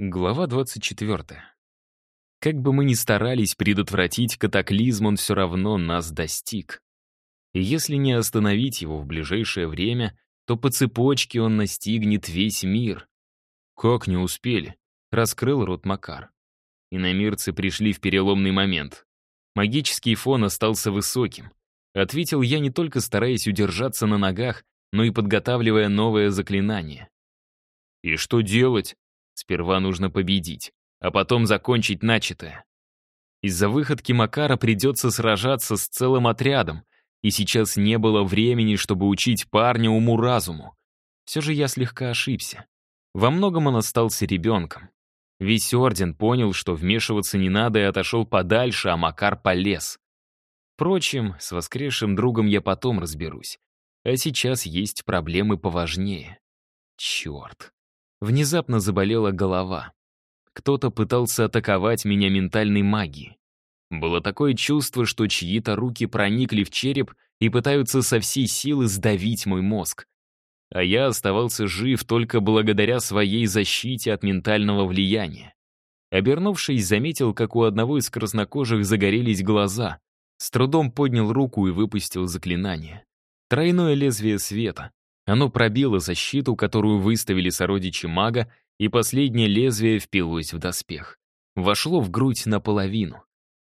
Глава 24. Как бы мы ни старались предотвратить катаклизм, он все равно нас достиг. И если не остановить его в ближайшее время, то по цепочке он настигнет весь мир. «Как не успели?» — раскрыл рот Макар. Иномирцы пришли в переломный момент. Магический фон остался высоким. Ответил я не только стараясь удержаться на ногах, но и подготавливая новое заклинание. «И что делать?» Сперва нужно победить, а потом закончить начатое. Из-за выходки Макара придется сражаться с целым отрядом, и сейчас не было времени, чтобы учить парня уму-разуму. Все же я слегка ошибся. Во многом он остался ребенком. Весь орден понял, что вмешиваться не надо, и отошел подальше, а Макар полез. Впрочем, с воскресшим другом я потом разберусь. А сейчас есть проблемы поважнее. Черт. Внезапно заболела голова. Кто-то пытался атаковать меня ментальной магией. Было такое чувство, что чьи-то руки проникли в череп и пытаются со всей силы сдавить мой мозг. А я оставался жив только благодаря своей защите от ментального влияния. Обернувшись, заметил, как у одного из краснокожих загорелись глаза. С трудом поднял руку и выпустил заклинание. Тройное лезвие света. Оно пробило защиту, которую выставили сородичи мага, и последнее лезвие впилось в доспех. Вошло в грудь наполовину.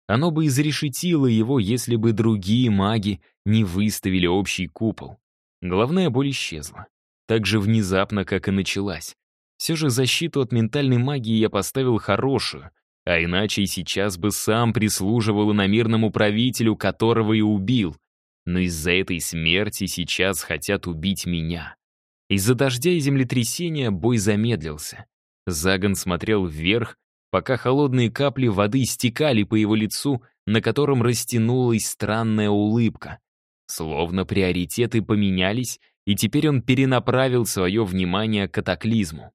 Оно бы изрешетило его, если бы другие маги не выставили общий купол. Головная боль исчезла. Так же внезапно, как и началась. Все же защиту от ментальной магии я поставил хорошую, а иначе и сейчас бы сам прислуживал иномирному правителю, которого и убил но из-за этой смерти сейчас хотят убить меня. Из-за дождя и землетрясения бой замедлился. Загон смотрел вверх, пока холодные капли воды стекали по его лицу, на котором растянулась странная улыбка. Словно приоритеты поменялись, и теперь он перенаправил свое внимание к катаклизму.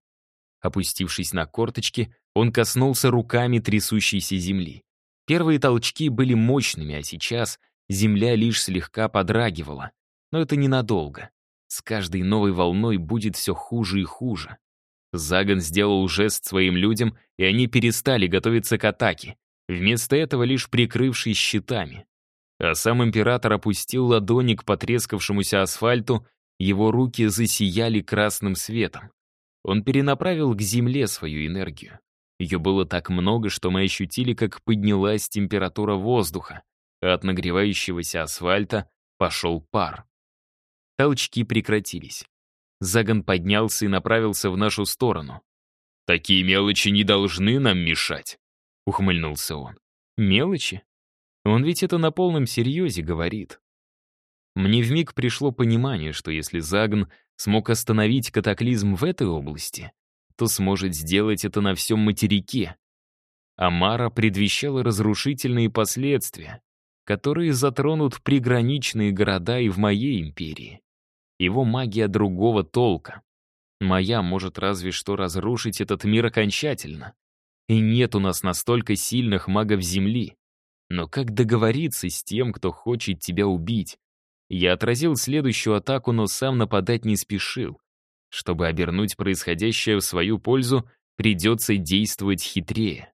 Опустившись на корточки, он коснулся руками трясущейся земли. Первые толчки были мощными, а сейчас — Земля лишь слегка подрагивала. Но это ненадолго. С каждой новой волной будет все хуже и хуже. Загон сделал жест своим людям, и они перестали готовиться к атаке, вместо этого лишь прикрывшись щитами. А сам император опустил ладони к потрескавшемуся асфальту, его руки засияли красным светом. Он перенаправил к земле свою энергию. Ее было так много, что мы ощутили, как поднялась температура воздуха а от нагревающегося асфальта пошел пар. Толчки прекратились. Загон поднялся и направился в нашу сторону. «Такие мелочи не должны нам мешать», — ухмыльнулся он. «Мелочи? Он ведь это на полном серьезе говорит». Мне вмиг пришло понимание, что если Загн смог остановить катаклизм в этой области, то сможет сделать это на всем материке. Амара предвещала разрушительные последствия которые затронут приграничные города и в моей империи. Его магия другого толка. Моя может разве что разрушить этот мир окончательно. И нет у нас настолько сильных магов Земли. Но как договориться с тем, кто хочет тебя убить? Я отразил следующую атаку, но сам нападать не спешил. Чтобы обернуть происходящее в свою пользу, придется действовать хитрее.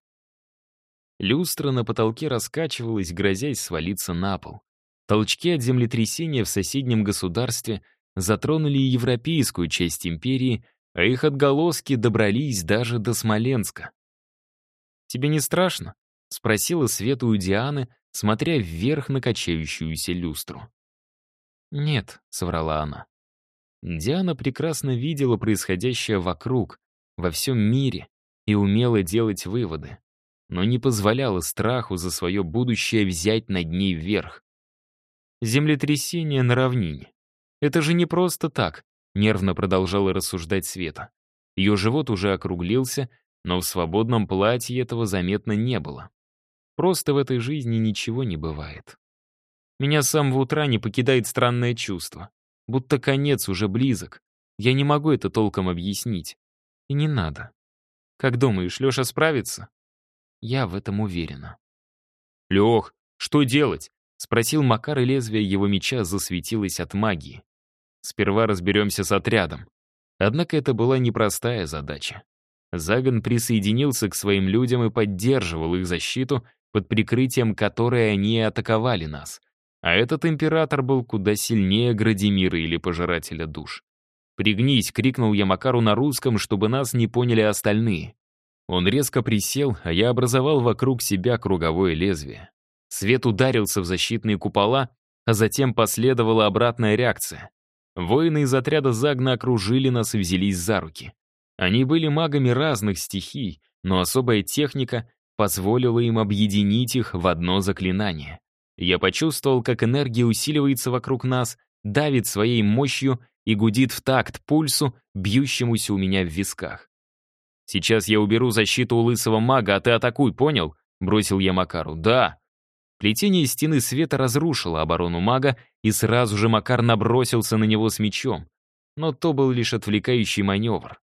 Люстра на потолке раскачивалась, грозясь свалиться на пол. Толчки от землетрясения в соседнем государстве затронули и европейскую часть империи, а их отголоски добрались даже до Смоленска. «Тебе не страшно?» — спросила Света у Дианы, смотря вверх на качающуюся люстру. «Нет», — соврала она. Диана прекрасно видела происходящее вокруг, во всем мире, и умела делать выводы но не позволяла страху за свое будущее взять над ней вверх. Землетрясение на равнине. Это же не просто так, нервно продолжала рассуждать Света. Ее живот уже округлился, но в свободном платье этого заметно не было. Просто в этой жизни ничего не бывает. Меня с самого утра не покидает странное чувство. Будто конец уже близок. Я не могу это толком объяснить. И не надо. Как думаешь, Леша справится? Я в этом уверена. «Лех, что делать?» — спросил Макар, и лезвие его меча засветилось от магии. «Сперва разберемся с отрядом». Однако это была непростая задача. Загон присоединился к своим людям и поддерживал их защиту, под прикрытием которой они атаковали нас. А этот император был куда сильнее Градимира или Пожирателя душ. «Пригнись!» — крикнул я Макару на русском, чтобы нас не поняли остальные. Он резко присел, а я образовал вокруг себя круговое лезвие. Свет ударился в защитные купола, а затем последовала обратная реакция. Воины из отряда Загна окружили нас и взялись за руки. Они были магами разных стихий, но особая техника позволила им объединить их в одно заклинание. Я почувствовал, как энергия усиливается вокруг нас, давит своей мощью и гудит в такт пульсу, бьющемуся у меня в висках. «Сейчас я уберу защиту у лысого мага, а ты атакуй, понял?» — бросил я Макару. «Да». Плетение стены света разрушило оборону мага, и сразу же Макар набросился на него с мечом. Но то был лишь отвлекающий маневр.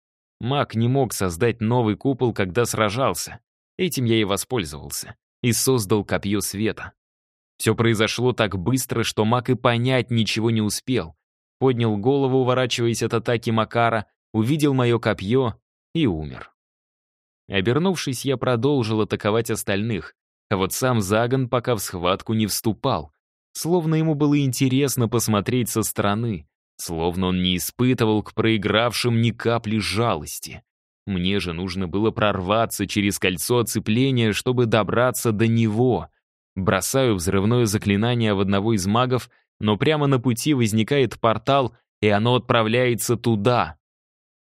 Маг не мог создать новый купол, когда сражался. Этим я и воспользовался. И создал копье света. Все произошло так быстро, что маг и понять ничего не успел. Поднял голову, уворачиваясь от атаки Макара, увидел мое копье и умер. Обернувшись, я продолжил атаковать остальных, а вот сам Загон пока в схватку не вступал. Словно ему было интересно посмотреть со стороны, словно он не испытывал к проигравшим ни капли жалости. Мне же нужно было прорваться через кольцо оцепления, чтобы добраться до него — Бросаю взрывное заклинание в одного из магов, но прямо на пути возникает портал, и оно отправляется туда.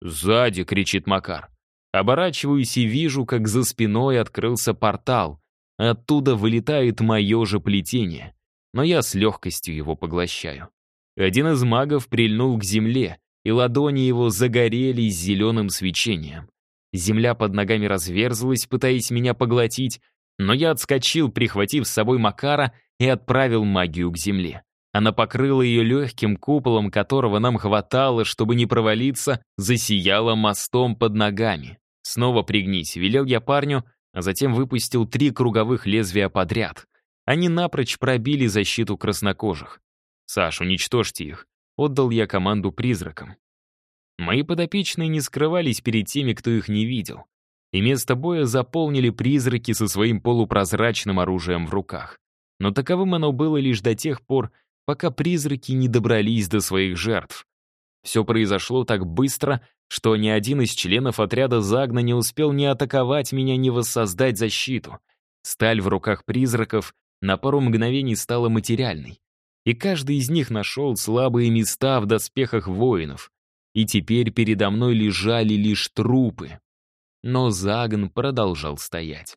«Сзади!» — кричит Макар. Оборачиваюсь и вижу, как за спиной открылся портал. Оттуда вылетает мое же плетение. Но я с легкостью его поглощаю. Один из магов прильнул к земле, и ладони его загорелись зеленым свечением. Земля под ногами разверзлась, пытаясь меня поглотить, но я отскочил, прихватив с собой Макара, и отправил магию к земле. Она покрыла ее легким куполом, которого нам хватало, чтобы не провалиться, засияла мостом под ногами. «Снова пригнись», — велел я парню, а затем выпустил три круговых лезвия подряд. Они напрочь пробили защиту краснокожих. «Саш, уничтожьте их», — отдал я команду призракам. Мои подопечные не скрывались перед теми, кто их не видел и место боя заполнили призраки со своим полупрозрачным оружием в руках. Но таковым оно было лишь до тех пор, пока призраки не добрались до своих жертв. Все произошло так быстро, что ни один из членов отряда Загна не успел ни атаковать меня, ни воссоздать защиту. Сталь в руках призраков на пару мгновений стала материальной. И каждый из них нашел слабые места в доспехах воинов. И теперь передо мной лежали лишь трупы но Загн продолжал стоять.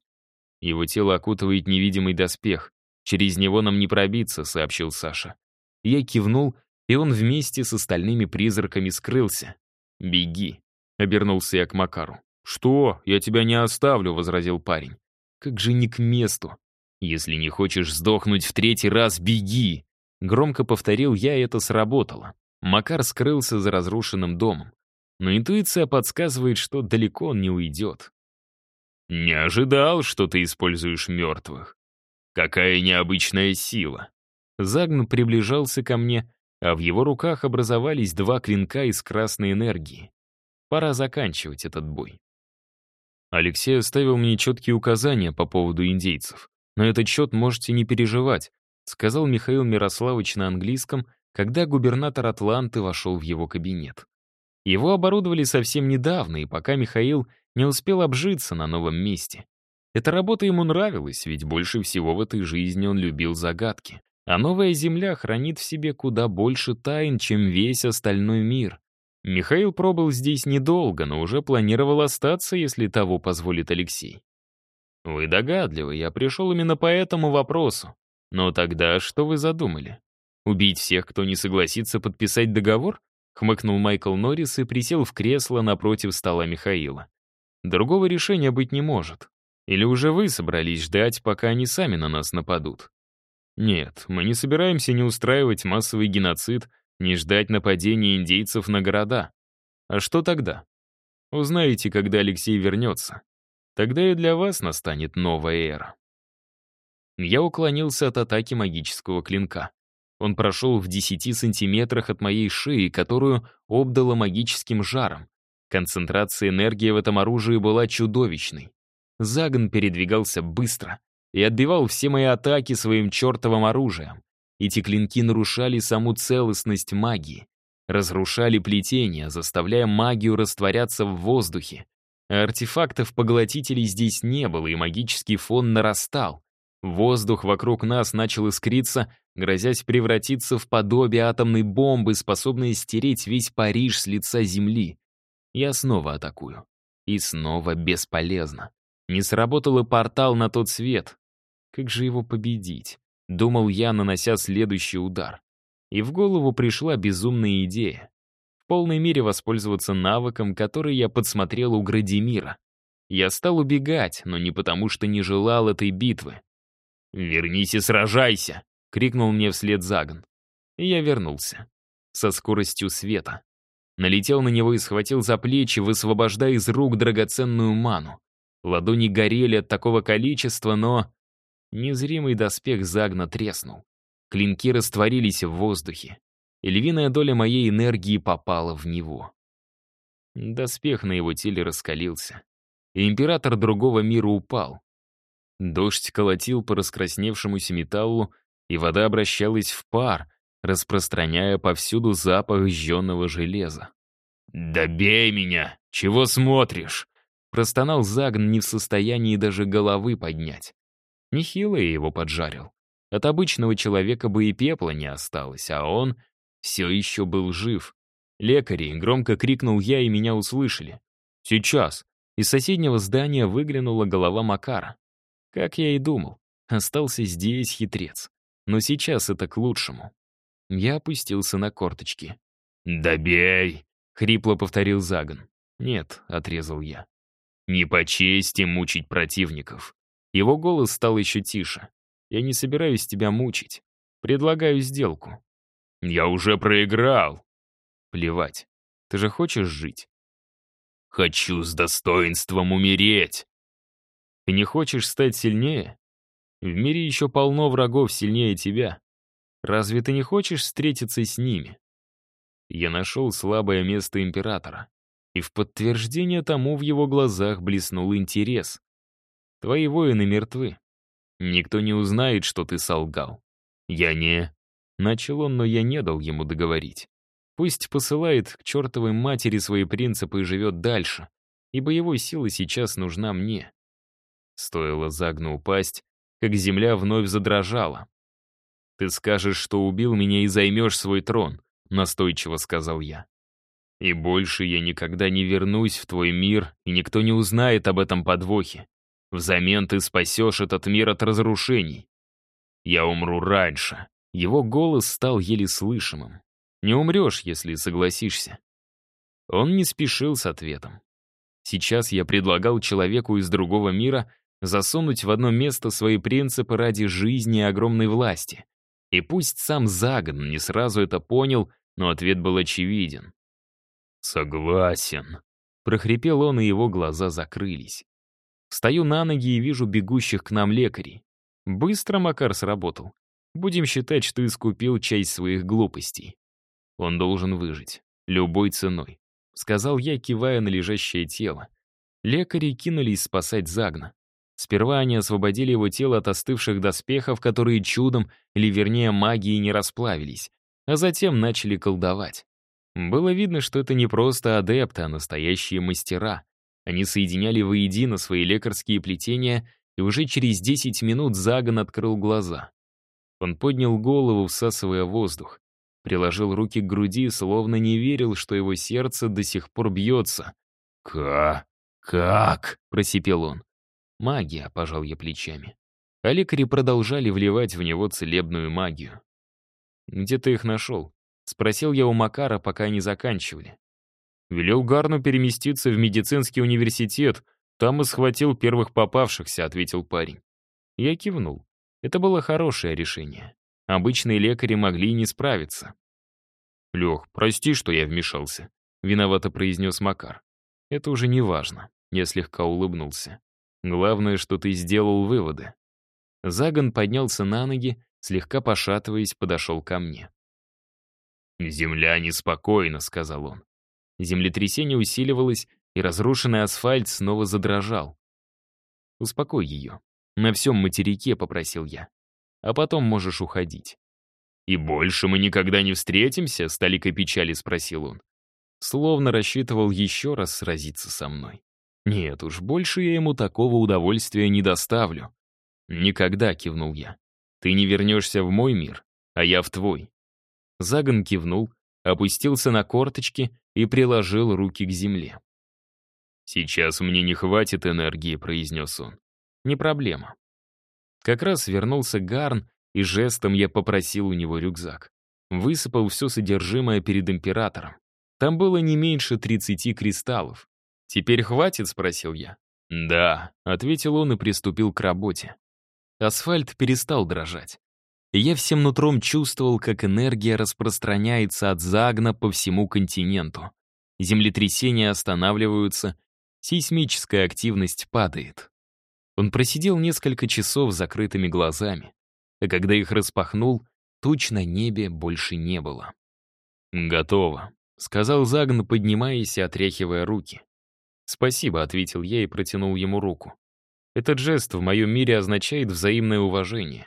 Его тело окутывает невидимый доспех. Через него нам не пробиться, сообщил Саша. Я кивнул, и он вместе с остальными призраками скрылся. «Беги», — обернулся я к Макару. «Что? Я тебя не оставлю», — возразил парень. «Как же не к месту. Если не хочешь сдохнуть в третий раз, беги!» Громко повторил я, и это сработало. Макар скрылся за разрушенным домом но интуиция подсказывает, что далеко он не уйдет. «Не ожидал, что ты используешь мертвых. Какая необычная сила!» Загн приближался ко мне, а в его руках образовались два клинка из красной энергии. Пора заканчивать этот бой. Алексей оставил мне четкие указания по поводу индейцев. На этот счет можете не переживать, сказал Михаил Мирославович на английском, когда губернатор Атланты вошел в его кабинет. Его оборудовали совсем недавно, и пока Михаил не успел обжиться на новом месте. Эта работа ему нравилась, ведь больше всего в этой жизни он любил загадки. А новая Земля хранит в себе куда больше тайн, чем весь остальной мир. Михаил пробыл здесь недолго, но уже планировал остаться, если того позволит Алексей. «Вы догадливы, я пришел именно по этому вопросу. Но тогда что вы задумали? Убить всех, кто не согласится подписать договор? Хмыкнул Майкл Норрис и присел в кресло напротив стола Михаила. Другого решения быть не может. Или уже вы собрались ждать, пока они сами на нас нападут? Нет, мы не собираемся ни устраивать массовый геноцид, ни ждать нападения индейцев на города. А что тогда? Узнаете, когда Алексей вернется. Тогда и для вас настанет новая эра. Я уклонился от атаки магического клинка. Он прошел в 10 сантиметрах от моей шеи, которую обдало магическим жаром. Концентрация энергии в этом оружии была чудовищной. Загон передвигался быстро и отбивал все мои атаки своим чертовым оружием. Эти клинки нарушали саму целостность магии, разрушали плетение, заставляя магию растворяться в воздухе. Артефактов-поглотителей здесь не было, и магический фон нарастал. Воздух вокруг нас начал искриться, грозясь превратиться в подобие атомной бомбы, способной стереть весь Париж с лица земли. Я снова атакую. И снова бесполезно. Не сработал и портал на тот свет. Как же его победить? Думал я, нанося следующий удар. И в голову пришла безумная идея. В полной мере воспользоваться навыком, который я подсмотрел у Градимира. Я стал убегать, но не потому, что не желал этой битвы. «Вернись и сражайся!» — крикнул мне вслед Загон. И я вернулся. Со скоростью света. Налетел на него и схватил за плечи, высвобождая из рук драгоценную ману. Ладони горели от такого количества, но... Незримый доспех Загна треснул. Клинки растворились в воздухе, и львиная доля моей энергии попала в него. Доспех на его теле раскалился, и император другого мира упал. Дождь колотил по раскрасневшемуся металлу, и вода обращалась в пар, распространяя повсюду запах жженного железа. «Добей меня! Чего смотришь?» Простонал Загн не в состоянии даже головы поднять. Нехило я его поджарил. От обычного человека бы и пепла не осталось, а он все еще был жив. Лекари, громко крикнул я, и меня услышали. «Сейчас!» Из соседнего здания выглянула голова Макара. Как я и думал, остался здесь хитрец. Но сейчас это к лучшему. Я опустился на корточки. «Добей!» — хрипло повторил Загон. «Нет», — отрезал я. «Не по чести мучить противников». Его голос стал еще тише. Я не собираюсь тебя мучить. Предлагаю сделку. Я уже проиграл. Плевать. Ты же хочешь жить? Хочу с достоинством умереть. Ты не хочешь стать сильнее? В мире еще полно врагов сильнее тебя. Разве ты не хочешь встретиться с ними? Я нашел слабое место императора. И в подтверждение тому в его глазах блеснул интерес. Твои воины мертвы. Никто не узнает, что ты солгал. Я не... Начал он, но я не дал ему договорить. Пусть посылает к чертовой матери свои принципы и живет дальше, ибо его сила сейчас нужна мне. Стоило Загну упасть, как земля вновь задрожала. «Ты скажешь, что убил меня и займешь свой трон», — настойчиво сказал я. «И больше я никогда не вернусь в твой мир, и никто не узнает об этом подвохе. Взамен ты спасешь этот мир от разрушений. Я умру раньше. Его голос стал еле слышимым. Не умрешь, если согласишься. Он не спешил с ответом. Сейчас я предлагал человеку из другого мира засунуть в одно место свои принципы ради жизни и огромной власти. И пусть сам Загон не сразу это понял, но ответ был очевиден. «Согласен», — прохрипел он, и его глаза закрылись. Встаю на ноги и вижу бегущих к нам лекарей. Быстро Макар сработал. Будем считать, что искупил часть своих глупостей. Он должен выжить. Любой ценой. Сказал я, кивая на лежащее тело. Лекари кинулись спасать Загна. Сперва они освободили его тело от остывших доспехов, которые чудом, или вернее магией, не расплавились, а затем начали колдовать. Было видно, что это не просто адепты, а настоящие мастера. Они соединяли воедино свои лекарские плетения, и уже через 10 минут Загон открыл глаза. Он поднял голову, всасывая воздух, приложил руки к груди, словно не верил, что его сердце до сих пор бьется. «Как? Как?» — просипел он. «Магия», — пожал я плечами. А продолжали вливать в него целебную магию. «Где ты их нашел?» — спросил я у Макара, пока они заканчивали. Велел Гарну переместиться в медицинский университет, там и схватил первых попавшихся», — ответил парень. Я кивнул. Это было хорошее решение. Обычные лекари могли не справиться. «Лех, прости, что я вмешался», — виновато произнес Макар. «Это уже не важно», — я слегка улыбнулся. «Главное, что ты сделал выводы». Загон поднялся на ноги, слегка пошатываясь, подошел ко мне. «Земля неспокойна», — сказал он. Землетрясение усиливалось, и разрушенный асфальт снова задрожал. «Успокой ее. На всем материке», — попросил я. «А потом можешь уходить». «И больше мы никогда не встретимся?» — с толикой печали спросил он. Словно рассчитывал еще раз сразиться со мной. Нет уж, больше я ему такого удовольствия не доставлю. «Никогда», — кивнул я. «Ты не вернешься в мой мир, а я в твой». Загон кивнул, опустился на корточки и приложил руки к земле. «Сейчас мне не хватит энергии», — произнес он. «Не проблема». Как раз вернулся Гарн, и жестом я попросил у него рюкзак. Высыпал все содержимое перед императором. Там было не меньше 30 кристаллов. «Теперь хватит?» — спросил я. «Да», — ответил он и приступил к работе. Асфальт перестал дрожать. Я всем нутром чувствовал, как энергия распространяется от Загна по всему континенту. Землетрясения останавливаются, сейсмическая активность падает. Он просидел несколько часов с закрытыми глазами, а когда их распахнул, туч на небе больше не было. «Готово», — сказал Загн, поднимаясь и отряхивая руки. «Спасибо», — ответил я и протянул ему руку. Этот жест в моем мире означает взаимное уважение.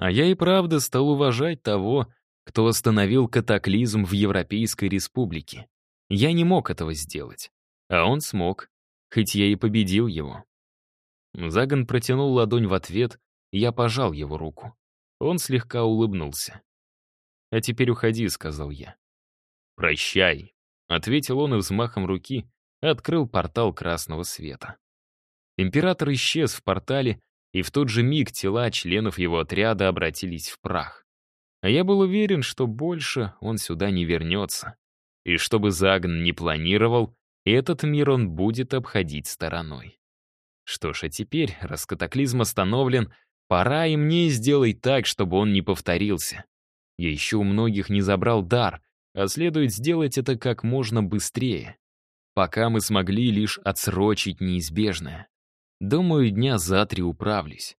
А я и правда стал уважать того, кто остановил катаклизм в Европейской Республике. Я не мог этого сделать. А он смог, хоть я и победил его. Загон протянул ладонь в ответ, и я пожал его руку. Он слегка улыбнулся. «А теперь уходи», — сказал я. «Прощай», — ответил он и взмахом руки открыл портал красного света. Император исчез в портале, и в тот же миг тела членов его отряда обратились в прах. А я был уверен, что больше он сюда не вернется. И чтобы Загн не планировал, этот мир он будет обходить стороной. Что ж, а теперь, раз катаклизм остановлен, пора и мне сделать так, чтобы он не повторился. Я еще у многих не забрал дар, а следует сделать это как можно быстрее. Пока мы смогли лишь отсрочить неизбежное. Думаю, дня за три управлюсь.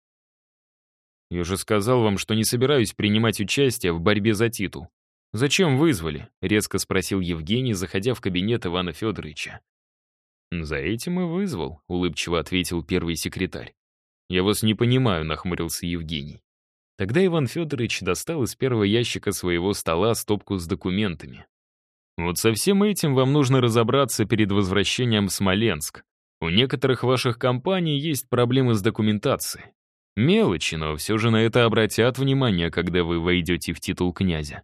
Я же сказал вам, что не собираюсь принимать участие в борьбе за титул. «Зачем вызвали?» — резко спросил Евгений, заходя в кабинет Ивана Федоровича. «За этим и вызвал», — улыбчиво ответил первый секретарь. «Я вас не понимаю», — нахмурился Евгений. Тогда Иван Федорович достал из первого ящика своего стола стопку с документами. «Вот со всем этим вам нужно разобраться перед возвращением в Смоленск. У некоторых ваших компаний есть проблемы с документацией. Мелочи, но все же на это обратят внимание, когда вы войдете в титул князя.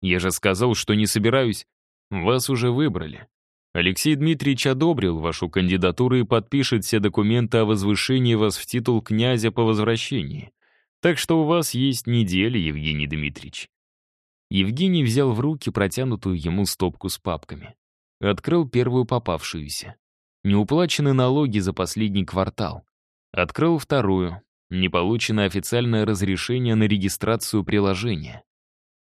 Я же сказал, что не собираюсь. Вас уже выбрали. Алексей Дмитриевич одобрил вашу кандидатуру и подпишет все документы о возвышении вас в титул князя по возвращении. Так что у вас есть неделя, Евгений Дмитриевич. Евгений взял в руки протянутую ему стопку с папками. Открыл первую попавшуюся. Неуплачены налоги за последний квартал. Открыл вторую. Не получено официальное разрешение на регистрацию приложения.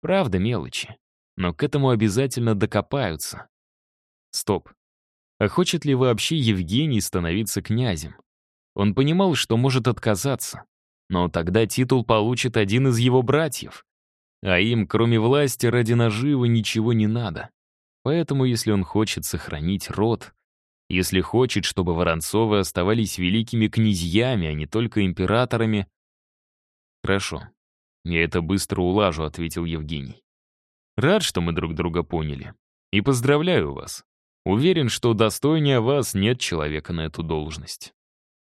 Правда, мелочи. Но к этому обязательно докопаются. Стоп. А хочет ли вообще Евгений становиться князем? Он понимал, что может отказаться. Но тогда титул получит один из его братьев. А им, кроме власти, ради наживы ничего не надо. Поэтому, если он хочет сохранить род, если хочет, чтобы Воронцовы оставались великими князьями, а не только императорами... Хорошо. Я это быстро улажу, ответил Евгений. Рад, что мы друг друга поняли. И поздравляю вас. Уверен, что достойнее вас нет человека на эту должность.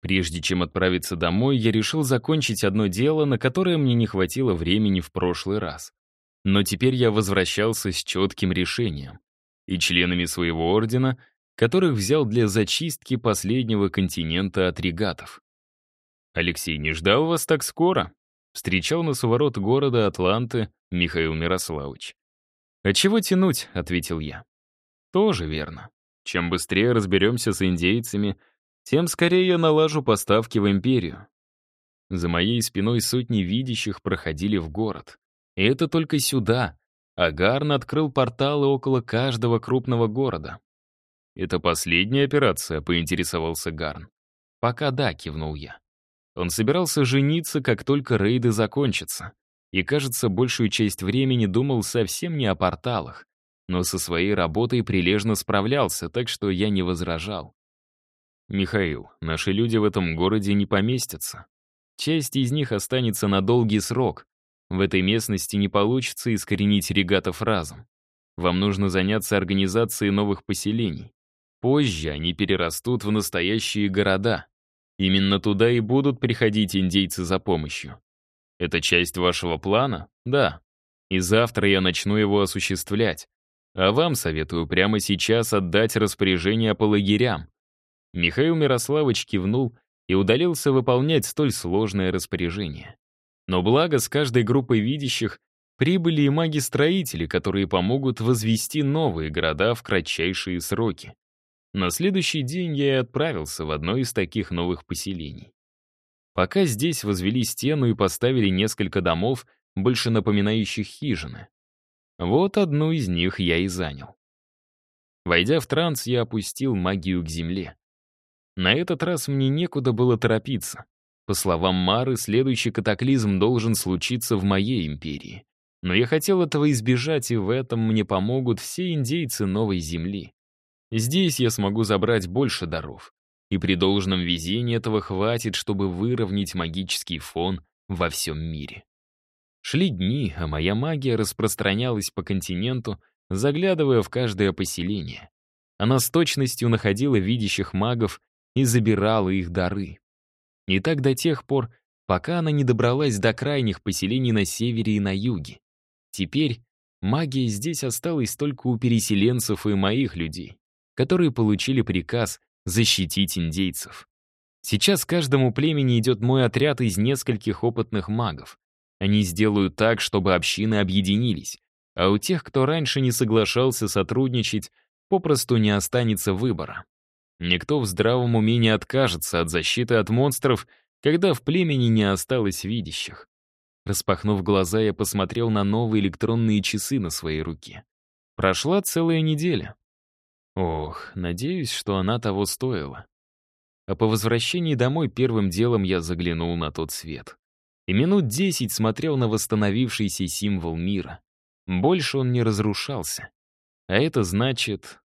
Прежде чем отправиться домой, я решил закончить одно дело, на которое мне не хватило времени в прошлый раз. Но теперь я возвращался с четким решением. И членами своего ордена которых взял для зачистки последнего континента от регатов. «Алексей, не ждал вас так скоро?» Встречал нас у ворот города Атланты Михаил Мирославович. «А чего тянуть?» — ответил я. «Тоже верно. Чем быстрее разберемся с индейцами, тем скорее я налажу поставки в империю». За моей спиной сотни видящих проходили в город. И это только сюда. Агарн открыл порталы около каждого крупного города. «Это последняя операция?» — поинтересовался Гарн. «Пока да», — кивнул я. Он собирался жениться, как только рейды закончатся. И, кажется, большую часть времени думал совсем не о порталах. но со своей работой прилежно справлялся, так что я не возражал. «Михаил, наши люди в этом городе не поместятся. Часть из них останется на долгий срок. В этой местности не получится искоренить регатов разом. Вам нужно заняться организацией новых поселений. Позже они перерастут в настоящие города. Именно туда и будут приходить индейцы за помощью. Это часть вашего плана? Да. И завтра я начну его осуществлять. А вам советую прямо сейчас отдать распоряжение по лагерям. Михаил Мирославович кивнул и удалился выполнять столь сложное распоряжение. Но благо с каждой группой видящих прибыли и маги-строители, которые помогут возвести новые города в кратчайшие сроки. На следующий день я и отправился в одно из таких новых поселений. Пока здесь возвели стену и поставили несколько домов, больше напоминающих хижины. Вот одну из них я и занял. Войдя в транс, я опустил магию к земле. На этот раз мне некуда было торопиться. По словам Мары, следующий катаклизм должен случиться в моей империи. Но я хотел этого избежать, и в этом мне помогут все индейцы Новой Земли. Здесь я смогу забрать больше даров. И при должном везении этого хватит, чтобы выровнять магический фон во всем мире. Шли дни, а моя магия распространялась по континенту, заглядывая в каждое поселение. Она с точностью находила видящих магов и забирала их дары. И так до тех пор, пока она не добралась до крайних поселений на севере и на юге. Теперь магия здесь осталась только у переселенцев и моих людей, которые получили приказ защитить индейцев. Сейчас каждому племени идет мой отряд из нескольких опытных магов. Они сделают так, чтобы общины объединились, а у тех, кто раньше не соглашался сотрудничать, попросту не останется выбора. Никто в здравом уме не откажется от защиты от монстров, когда в племени не осталось видящих. Распахнув глаза, я посмотрел на новые электронные часы на своей руке. Прошла целая неделя. Ох, надеюсь, что она того стоила. А по возвращении домой первым делом я заглянул на тот свет. И минут десять смотрел на восстановившийся символ мира. Больше он не разрушался. А это значит,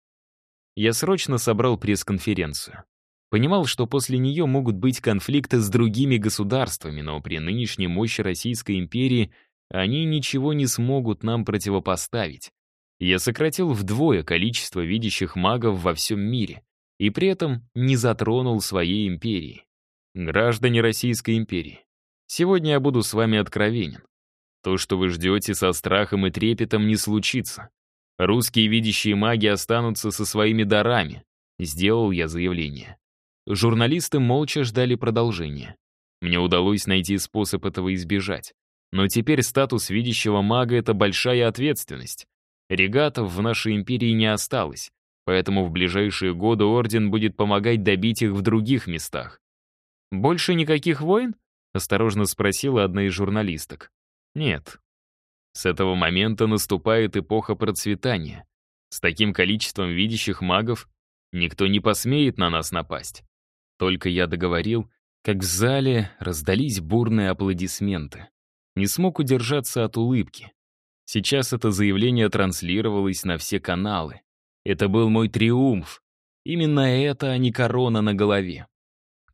я срочно собрал пресс-конференцию. Понимал, что после нее могут быть конфликты с другими государствами, но при нынешней мощи Российской империи они ничего не смогут нам противопоставить. Я сократил вдвое количество видящих магов во всем мире и при этом не затронул своей империи. Граждане Российской империи, сегодня я буду с вами откровенен. То, что вы ждете со страхом и трепетом, не случится. Русские видящие маги останутся со своими дарами. Сделал я заявление. Журналисты молча ждали продолжения. Мне удалось найти способ этого избежать. Но теперь статус видящего мага — это большая ответственность. Регатов в нашей империи не осталось, поэтому в ближайшие годы Орден будет помогать добить их в других местах. «Больше никаких войн?» — осторожно спросила одна из журналисток. «Нет, с этого момента наступает эпоха процветания. С таким количеством видящих магов никто не посмеет на нас напасть. Только я договорил, как в зале раздались бурные аплодисменты. Не смог удержаться от улыбки. Сейчас это заявление транслировалось на все каналы. Это был мой триумф. Именно это, а не корона на голове.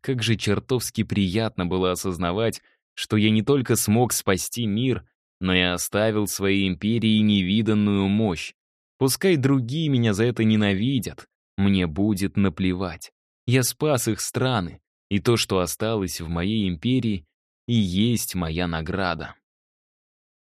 Как же чертовски приятно было осознавать, что я не только смог спасти мир, но я оставил своей империи невиданную мощь. Пускай другие меня за это ненавидят, мне будет наплевать. Я спас их страны, и то, что осталось в моей империи, и есть моя награда.